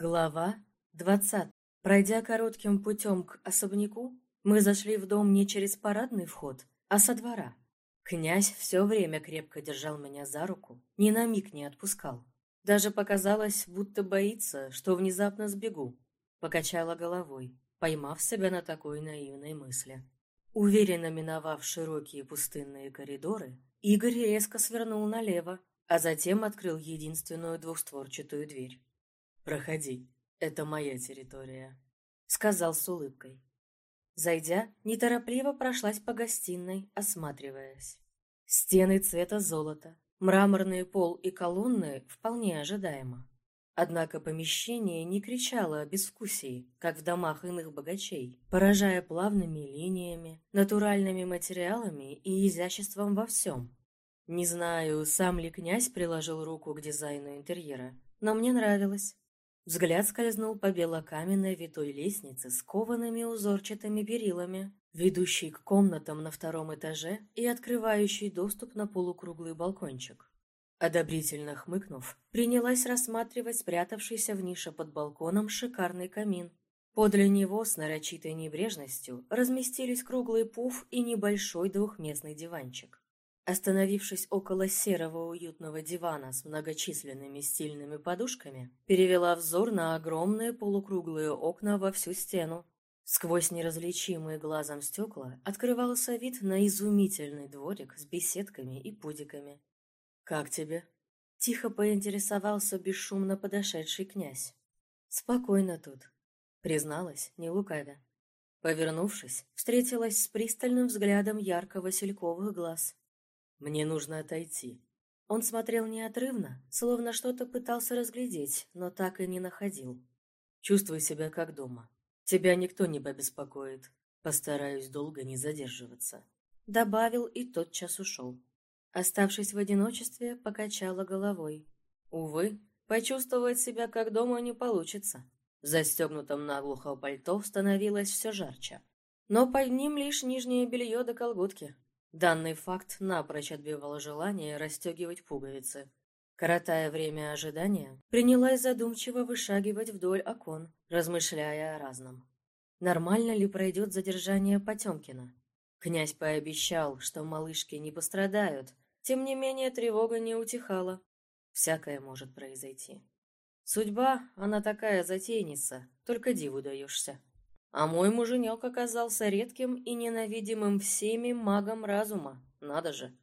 Глава 20. Пройдя коротким путем к особняку, мы зашли в дом не через парадный вход, а со двора. Князь все время крепко держал меня за руку, ни на миг не отпускал. Даже показалось, будто боится, что внезапно сбегу. Покачала головой, поймав себя на такой наивной мысли. Уверенно миновав широкие пустынные коридоры, Игорь резко свернул налево, а затем открыл единственную двухстворчатую дверь. «Проходи, это моя территория», — сказал с улыбкой. Зайдя, неторопливо прошлась по гостиной, осматриваясь. Стены цвета золота, мраморный пол и колонны вполне ожидаемо. Однако помещение не кричало о безвкусии, как в домах иных богачей, поражая плавными линиями, натуральными материалами и изяществом во всем. Не знаю, сам ли князь приложил руку к дизайну интерьера, но мне нравилось. Взгляд скользнул по белокаменной витой лестнице с коваными узорчатыми перилами, ведущей к комнатам на втором этаже и открывающей доступ на полукруглый балкончик. Одобрительно хмыкнув, принялась рассматривать спрятавшийся в нише под балконом шикарный камин. Подле него с нарочитой небрежностью разместились круглый пуф и небольшой двухместный диванчик. Остановившись около серого уютного дивана с многочисленными стильными подушками, перевела взор на огромные полукруглые окна во всю стену. Сквозь неразличимые глазом стекла открывался вид на изумительный дворик с беседками и пудиками. «Как тебе?» — тихо поинтересовался бесшумно подошедший князь. «Спокойно тут», — призналась, не лукавя. Повернувшись, встретилась с пристальным взглядом ярко-васильковых глаз. Мне нужно отойти. Он смотрел неотрывно, словно что-то пытался разглядеть, но так и не находил. Чувствуй себя как дома. Тебя никто не побеспокоит. Постараюсь долго не задерживаться. Добавил и тотчас ушел. Оставшись в одиночестве, покачала головой. Увы, почувствовать себя как дома не получится. В застегнутом наглухо пальто становилось все жарче. Но под ним лишь нижнее белье до колготки, Данный факт напрочь отбивал желание расстегивать пуговицы. Коротая время ожидания, принялась задумчиво вышагивать вдоль окон, размышляя о разном. Нормально ли пройдет задержание Потемкина? Князь пообещал, что малышки не пострадают, тем не менее тревога не утихала. Всякое может произойти. Судьба, она такая затейница, только диву даешься. А мой муженек оказался редким и ненавидимым всеми магом разума. Надо же.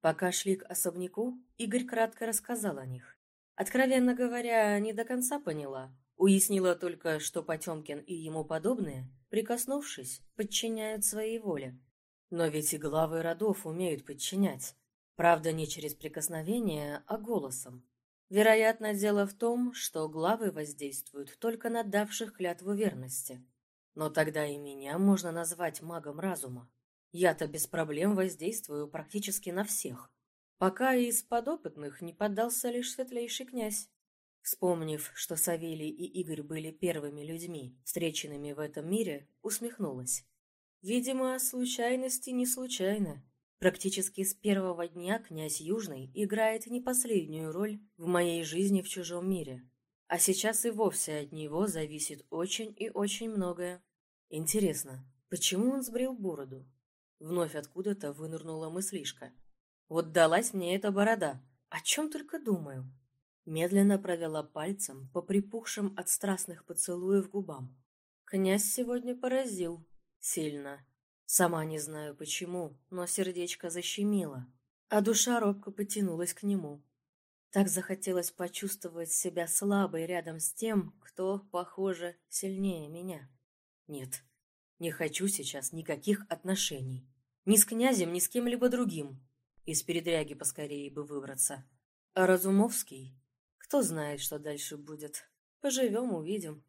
Пока шли к особняку, Игорь кратко рассказал о них. Откровенно говоря, не до конца поняла. Уяснила только, что Потемкин и ему подобные, прикоснувшись, подчиняют своей воле. Но ведь и главы родов умеют подчинять. Правда, не через прикосновение, а голосом. Вероятно, дело в том, что главы воздействуют только на давших клятву верности. Но тогда и меня можно назвать магом разума. Я-то без проблем воздействую практически на всех. Пока из подопытных не поддался лишь светлейший князь. Вспомнив, что Савелий и Игорь были первыми людьми, встреченными в этом мире, усмехнулась. Видимо, случайности не случайны. Практически с первого дня князь Южный играет не последнюю роль в моей жизни в чужом мире. А сейчас и вовсе от него зависит очень и очень многое. Интересно, почему он сбрил бороду? Вновь откуда-то вынырнула мыслишка. Вот далась мне эта борода. О чем только думаю. Медленно провела пальцем по припухшим от страстных поцелуев губам. Князь сегодня поразил. Сильно. Сама не знаю почему, но сердечко защемило, а душа робко потянулась к нему. Так захотелось почувствовать себя слабой рядом с тем, кто, похоже, сильнее меня. Нет, не хочу сейчас никаких отношений. Ни с князем, ни с кем-либо другим. Из передряги поскорее бы выбраться. А Разумовский? Кто знает, что дальше будет. Поживем, увидим.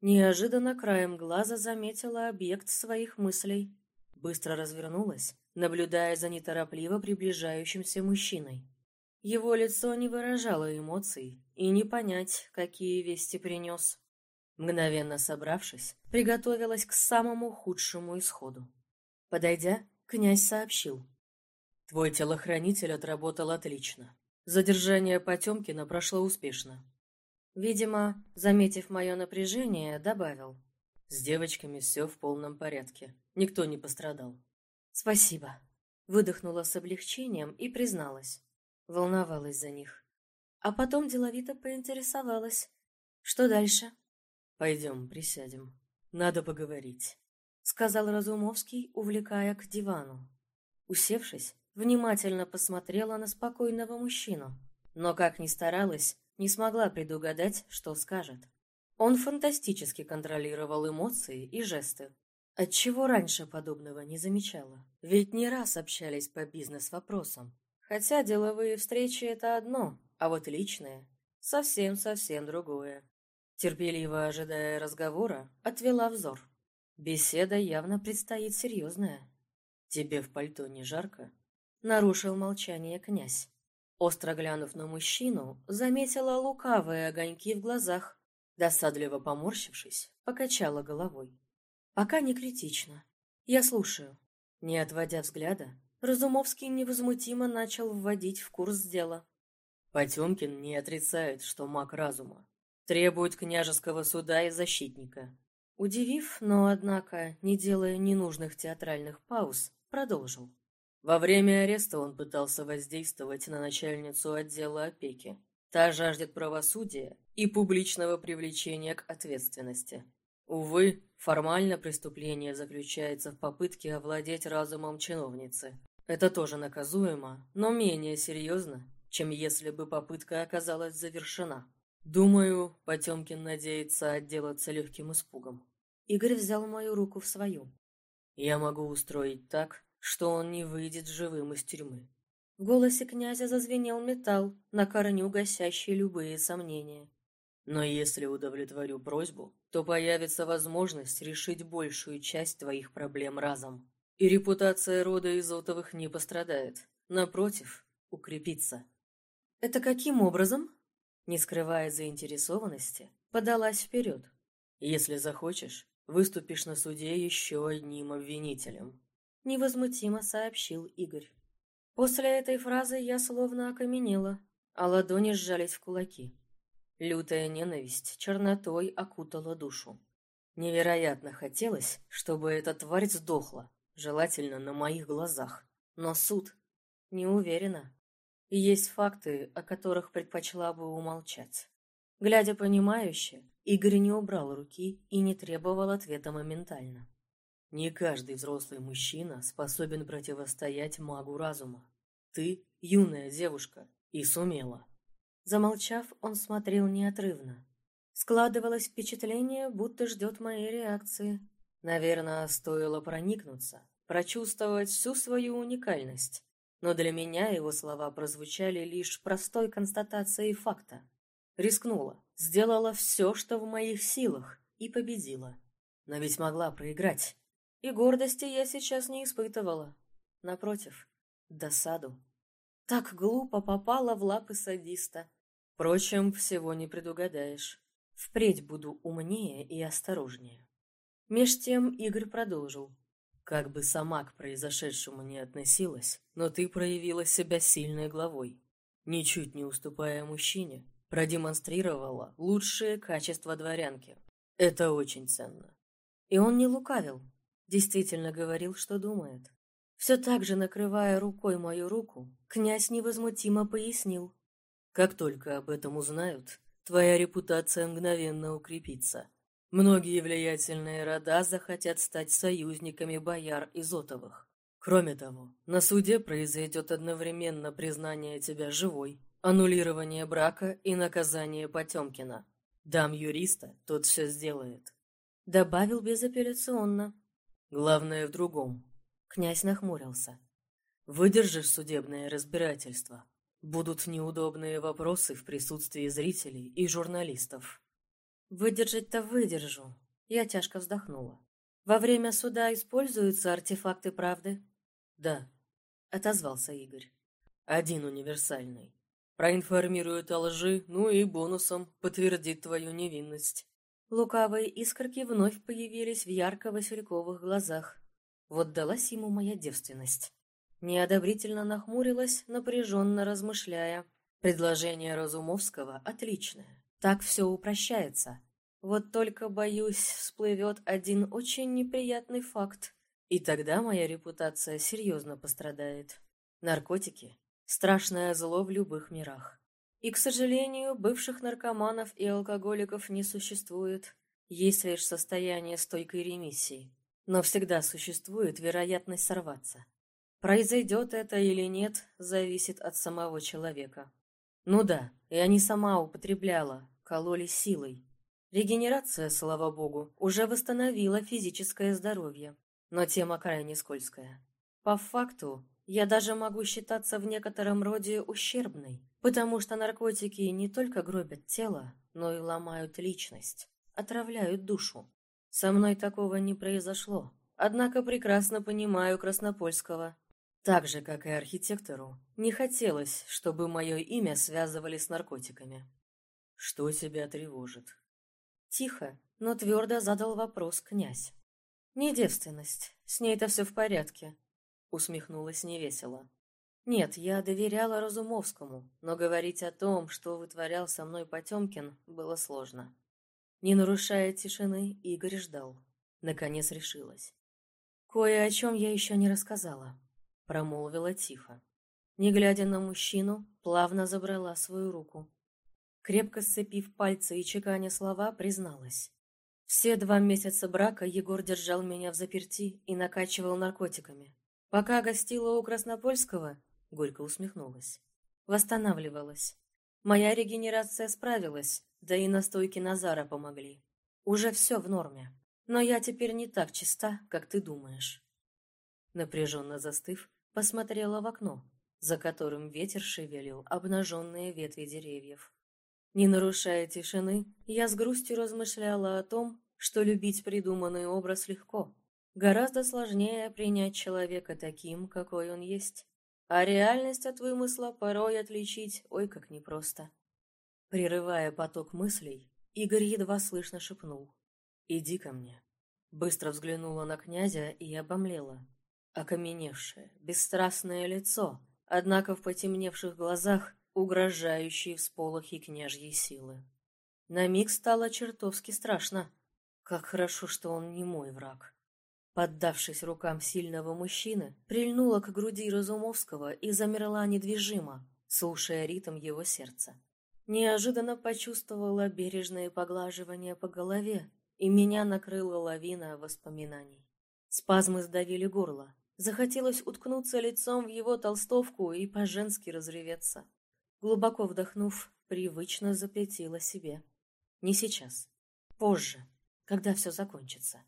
Неожиданно краем глаза заметила объект своих мыслей. Быстро развернулась, наблюдая за неторопливо приближающимся мужчиной. Его лицо не выражало эмоций, и не понять, какие вести принес. Мгновенно собравшись, приготовилась к самому худшему исходу. Подойдя, князь сообщил. «Твой телохранитель отработал отлично. Задержание Потемкина прошло успешно». Видимо, заметив мое напряжение, добавил. С девочками все в полном порядке. Никто не пострадал. Спасибо. Выдохнула с облегчением и призналась. Волновалась за них. А потом деловито поинтересовалась. Что дальше? Пойдем, присядем. Надо поговорить. Сказал Разумовский, увлекая к дивану. Усевшись, внимательно посмотрела на спокойного мужчину. Но, как ни старалась, не смогла предугадать, что скажет. Он фантастически контролировал эмоции и жесты. Отчего раньше подобного не замечала? Ведь не раз общались по бизнес-вопросам. Хотя деловые встречи — это одно, а вот личные — совсем-совсем другое. Терпеливо ожидая разговора, отвела взор. Беседа явно предстоит серьезная. «Тебе в пальто не жарко?» Нарушил молчание князь. Остро глянув на мужчину, заметила лукавые огоньки в глазах. Досадливо поморщившись, покачала головой. «Пока не критично. Я слушаю». Не отводя взгляда, Разумовский невозмутимо начал вводить в курс дела. Потемкин не отрицает, что маг разума. Требует княжеского суда и защитника. Удивив, но, однако, не делая ненужных театральных пауз, продолжил. Во время ареста он пытался воздействовать на начальницу отдела опеки. Та жаждет правосудия и публичного привлечения к ответственности. Увы, формально преступление заключается в попытке овладеть разумом чиновницы. Это тоже наказуемо, но менее серьезно, чем если бы попытка оказалась завершена. Думаю, Потемкин надеется отделаться легким испугом. Игорь взял мою руку в свою. Я могу устроить так, что он не выйдет живым из тюрьмы. В голосе князя зазвенел металл, на корню гасящий любые сомнения. Но если удовлетворю просьбу, то появится возможность решить большую часть твоих проблем разом. И репутация рода Изотовых не пострадает. Напротив, укрепится. Это каким образом? Не скрывая заинтересованности, подалась вперед. Если захочешь, выступишь на суде еще одним обвинителем невозмутимо сообщил Игорь. После этой фразы я словно окаменела, а ладони сжались в кулаки. Лютая ненависть чернотой окутала душу. Невероятно хотелось, чтобы эта тварь сдохла, желательно на моих глазах. Но суд не уверена. Есть факты, о которых предпочла бы умолчать. Глядя понимающе, Игорь не убрал руки и не требовал ответа моментально. Не каждый взрослый мужчина способен противостоять магу разума. Ты юная девушка и сумела. Замолчав, он смотрел неотрывно. Складывалось впечатление, будто ждет моей реакции. Наверное, стоило проникнуться, прочувствовать всю свою уникальность. Но для меня его слова прозвучали лишь простой констатацией факта. Рискнула, сделала все, что в моих силах, и победила. Но ведь могла проиграть. И гордости я сейчас не испытывала. Напротив, досаду. Так глупо попала в лапы садиста. Впрочем, всего не предугадаешь. Впредь буду умнее и осторожнее. Меж тем Игорь продолжил. Как бы сама к произошедшему не относилась, но ты проявила себя сильной главой. Ничуть не уступая мужчине, продемонстрировала лучшие качества дворянки. Это очень ценно. И он не лукавил действительно говорил, что думает. Все так же, накрывая рукой мою руку, князь невозмутимо пояснил. «Как только об этом узнают, твоя репутация мгновенно укрепится. Многие влиятельные рода захотят стать союзниками бояр Изотовых. Кроме того, на суде произойдет одновременно признание тебя живой, аннулирование брака и наказание Потемкина. Дам юриста, тот все сделает». Добавил безапелляционно. Главное в другом. Князь нахмурился. Выдержишь судебное разбирательство. Будут неудобные вопросы в присутствии зрителей и журналистов. Выдержать-то выдержу. Я тяжко вздохнула. Во время суда используются артефакты правды? Да, отозвался Игорь. Один универсальный. Проинформирует о лжи, ну и бонусом подтвердит твою невинность. Лукавые искорки вновь появились в ярко-васильковых глазах. Вот далась ему моя девственность. Неодобрительно нахмурилась, напряженно размышляя. Предложение Разумовского отличное. Так все упрощается. Вот только, боюсь, всплывет один очень неприятный факт. И тогда моя репутация серьезно пострадает. Наркотики – страшное зло в любых мирах. И, к сожалению, бывших наркоманов и алкоголиков не существует. Есть лишь состояние стойкой ремиссии. Но всегда существует вероятность сорваться. Произойдет это или нет, зависит от самого человека. Ну да, я не сама употребляла, кололи силой. Регенерация, слава богу, уже восстановила физическое здоровье, но тема крайне скользкая. По факту, я даже могу считаться в некотором роде ущербной, потому что наркотики не только гробят тело, но и ломают личность, отравляют душу. Со мной такого не произошло, однако прекрасно понимаю Краснопольского. Так же, как и архитектору, не хотелось, чтобы мое имя связывали с наркотиками. Что тебя тревожит? Тихо, но твердо задал вопрос князь. «Не девственность, с ней-то все в порядке», — усмехнулась невесело. «Нет, я доверяла Разумовскому, но говорить о том, что вытворял со мной Потемкин, было сложно». Не нарушая тишины, Игорь ждал. Наконец решилась. «Кое о чем я еще не рассказала», — промолвила тихо. Не глядя на мужчину, плавно забрала свою руку. Крепко сцепив пальцы и чеканя слова, призналась. Все два месяца брака Егор держал меня в заперти и накачивал наркотиками. Пока гостила у Краснопольского, горько усмехнулась. Восстанавливалась. Моя регенерация справилась, да и настойки Назара помогли. Уже все в норме. Но я теперь не так чиста, как ты думаешь. Напряженно застыв, посмотрела в окно, за которым ветер шевелил обнаженные ветви деревьев. Не нарушая тишины, я с грустью размышляла о том, что любить придуманный образ легко. Гораздо сложнее принять человека таким, какой он есть. А реальность от вымысла порой отличить ой как непросто. Прерывая поток мыслей, Игорь едва слышно шепнул. «Иди ко мне». Быстро взглянула на князя и обомлела. Окаменевшее, бесстрастное лицо, однако в потемневших глазах угрожающие всполохи княжьей силы. На миг стало чертовски страшно. Как хорошо, что он не мой враг. Поддавшись рукам сильного мужчины, прильнула к груди Разумовского и замерла недвижимо, слушая ритм его сердца. Неожиданно почувствовала бережное поглаживание по голове, и меня накрыла лавина воспоминаний. Спазмы сдавили горло. Захотелось уткнуться лицом в его толстовку и по-женски разреветься. Глубоко вдохнув, привычно запретила себе. Не сейчас. Позже, когда все закончится.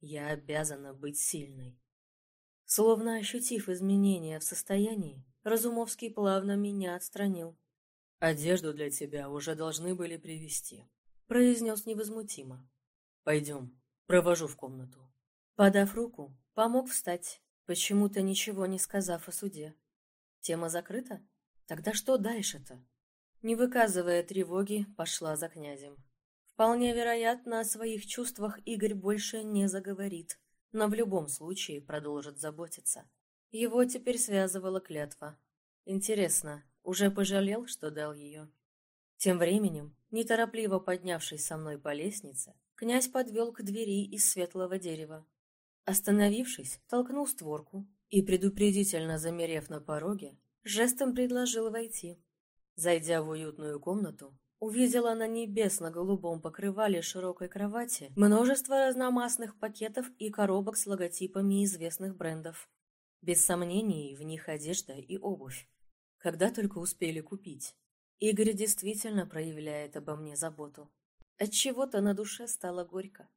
Я обязана быть сильной. Словно ощутив изменения в состоянии, Разумовский плавно меня отстранил. «Одежду для тебя уже должны были привезти», — произнес невозмутимо. «Пойдем, провожу в комнату». Подав руку, помог встать, почему-то ничего не сказав о суде. Тема закрыта? Тогда что дальше-то? Не выказывая тревоги, пошла за князем. Вполне вероятно, о своих чувствах Игорь больше не заговорит, но в любом случае продолжит заботиться. Его теперь связывала клятва. Интересно, уже пожалел, что дал ее? Тем временем, неторопливо поднявшись со мной по лестнице, князь подвел к двери из светлого дерева. Остановившись, толкнул створку и, предупредительно замерев на пороге, Жестом предложил войти. Зайдя в уютную комнату, увидела на небесно-голубом покрывале широкой кровати множество разномастных пакетов и коробок с логотипами известных брендов. Без сомнений, в них одежда и обувь. Когда только успели купить. Игорь действительно проявляет обо мне заботу. Отчего-то на душе стало горько.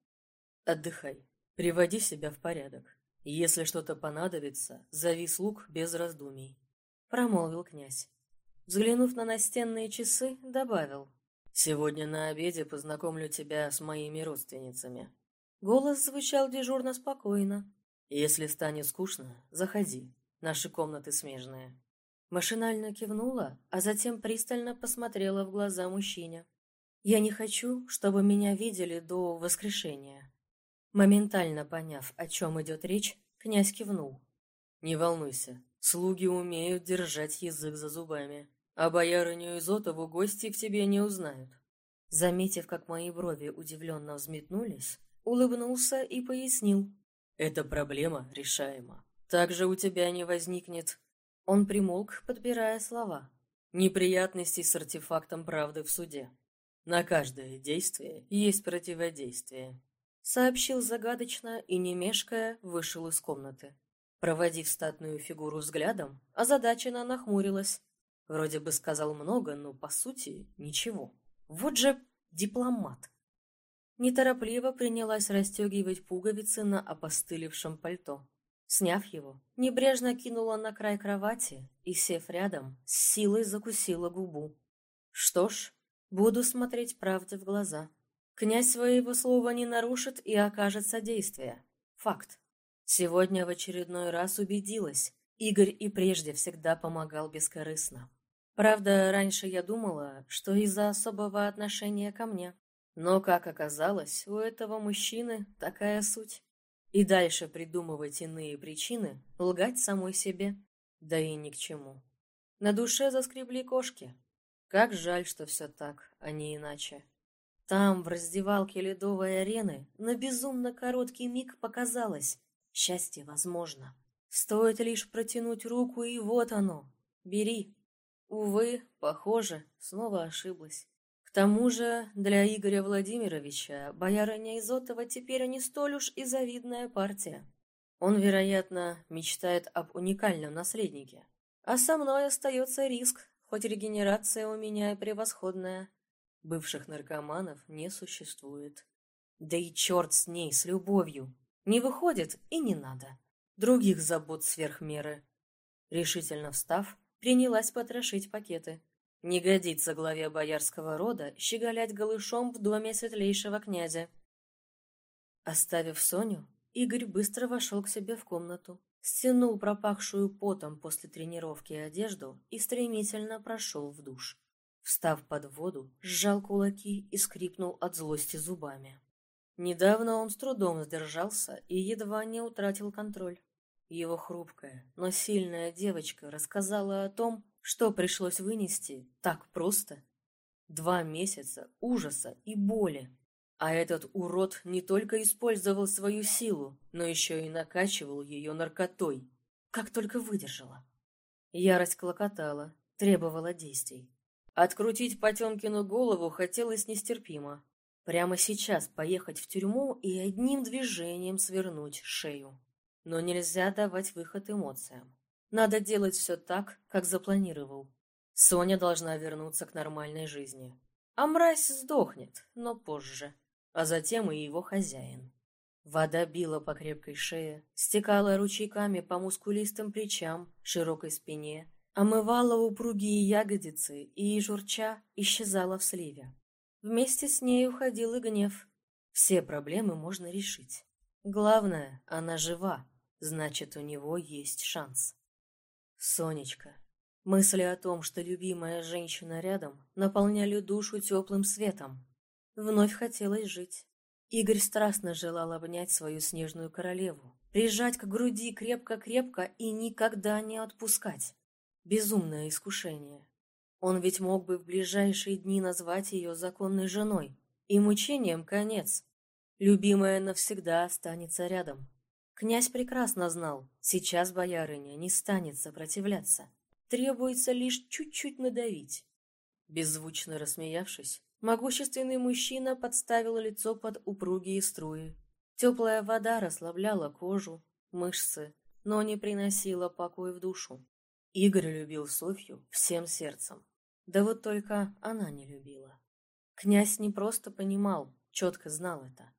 Отдыхай, приводи себя в порядок. Если что-то понадобится, зови слуг без раздумий. — промолвил князь. Взглянув на настенные часы, добавил. «Сегодня на обеде познакомлю тебя с моими родственницами». Голос звучал дежурно спокойно. «Если станет скучно, заходи. Наши комнаты смежные». Машинально кивнула, а затем пристально посмотрела в глаза мужчине. «Я не хочу, чтобы меня видели до воскрешения». Моментально поняв, о чем идет речь, князь кивнул. «Не волнуйся, Слуги умеют держать язык за зубами, а боярыню Изотову гости в тебе не узнают. Заметив, как мои брови удивленно взметнулись, улыбнулся и пояснил. «Эта проблема решаема. Также у тебя не возникнет...» Он примолк, подбирая слова. «Неприятностей с артефактом правды в суде. На каждое действие есть противодействие», — сообщил загадочно и, не мешкая, вышел из комнаты. Проводив статную фигуру взглядом, озадаченно нахмурилась. Вроде бы сказал много, но, по сути, ничего. Вот же дипломат. Неторопливо принялась расстегивать пуговицы на опостылевшем пальто. Сняв его, небрежно кинула на край кровати и, сев рядом, с силой закусила губу. Что ж, буду смотреть правде в глаза. Князь своего слова не нарушит и окажет содействие. Факт. Сегодня в очередной раз убедилась, Игорь и прежде всегда помогал бескорыстно. Правда, раньше я думала, что из-за особого отношения ко мне. Но, как оказалось, у этого мужчины такая суть. И дальше придумывать иные причины, лгать самой себе. Да и ни к чему. На душе заскребли кошки. Как жаль, что все так, а не иначе. Там, в раздевалке ледовой арены, на безумно короткий миг показалось, Счастье возможно. Стоит лишь протянуть руку, и вот оно. Бери. Увы, похоже, снова ошиблась. К тому же для Игоря Владимировича боярыня Изотова теперь не столь уж и завидная партия. Он, вероятно, мечтает об уникальном наследнике. А со мной остается риск, хоть регенерация у меня и превосходная. Бывших наркоманов не существует. Да и черт с ней, с любовью. Не выходит и не надо. Других забот сверх меры. Решительно встав, принялась потрошить пакеты. Не годится главе боярского рода щеголять голышом в доме светлейшего князя. Оставив Соню, Игорь быстро вошел к себе в комнату, стянул пропахшую потом после тренировки одежду и стремительно прошел в душ. Встав под воду, сжал кулаки и скрипнул от злости зубами. Недавно он с трудом сдержался и едва не утратил контроль. Его хрупкая, но сильная девочка рассказала о том, что пришлось вынести так просто. Два месяца ужаса и боли. А этот урод не только использовал свою силу, но еще и накачивал ее наркотой. Как только выдержала. Ярость клокотала, требовала действий. Открутить Потемкину голову хотелось нестерпимо, Прямо сейчас поехать в тюрьму и одним движением свернуть шею. Но нельзя давать выход эмоциям. Надо делать все так, как запланировал. Соня должна вернуться к нормальной жизни. А мразь сдохнет, но позже. А затем и его хозяин. Вода била по крепкой шее, стекала ручейками по мускулистым плечам, широкой спине, омывала упругие ягодицы и, журча, исчезала в сливе. Вместе с ней уходил и гнев. Все проблемы можно решить. Главное, она жива, значит, у него есть шанс. Сонечка. Мысли о том, что любимая женщина рядом, наполняли душу теплым светом. Вновь хотелось жить. Игорь страстно желал обнять свою снежную королеву, прижать к груди крепко-крепко и никогда не отпускать. Безумное искушение. Он ведь мог бы в ближайшие дни назвать ее законной женой. И мучением конец. Любимая навсегда останется рядом. Князь прекрасно знал, сейчас боярыня не станет сопротивляться. Требуется лишь чуть-чуть надавить. Беззвучно рассмеявшись, могущественный мужчина подставил лицо под упругие струи. Теплая вода расслабляла кожу, мышцы, но не приносила покоя в душу. Игорь любил Софью всем сердцем. Да вот только она не любила. Князь не просто понимал, четко знал это.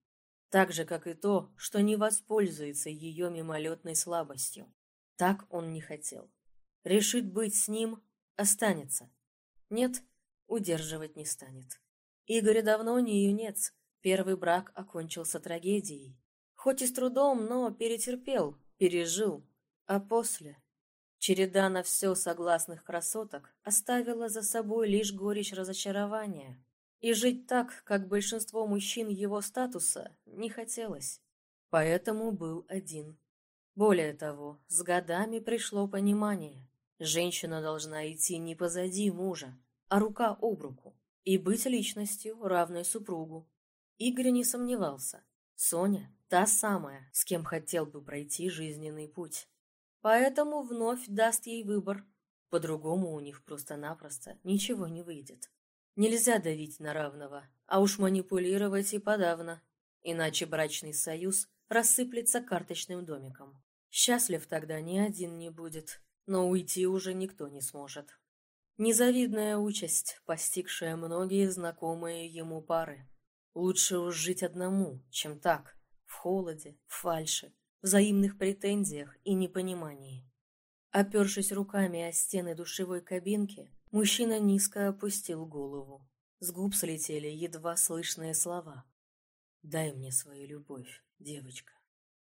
Так же, как и то, что не воспользуется ее мимолетной слабостью. Так он не хотел. Решит быть с ним – останется. Нет, удерживать не станет. Игорь давно не юнец. Первый брак окончился трагедией. Хоть и с трудом, но перетерпел, пережил. А после Череда на все согласных красоток оставила за собой лишь горечь разочарования. И жить так, как большинство мужчин его статуса, не хотелось. Поэтому был один. Более того, с годами пришло понимание. Женщина должна идти не позади мужа, а рука об руку. и быть личностью, равной супругу. Игорь не сомневался. Соня – та самая, с кем хотел бы пройти жизненный путь. Поэтому вновь даст ей выбор. По-другому у них просто-напросто ничего не выйдет. Нельзя давить на равного, а уж манипулировать и подавно. Иначе брачный союз рассыплется карточным домиком. Счастлив тогда ни один не будет, но уйти уже никто не сможет. Незавидная участь, постигшая многие знакомые ему пары. Лучше уж жить одному, чем так, в холоде, в фальше, взаимных претензиях и непонимании. Опершись руками о стены душевой кабинки, мужчина низко опустил голову. С губ слетели едва слышные слова. «Дай мне свою любовь, девочка».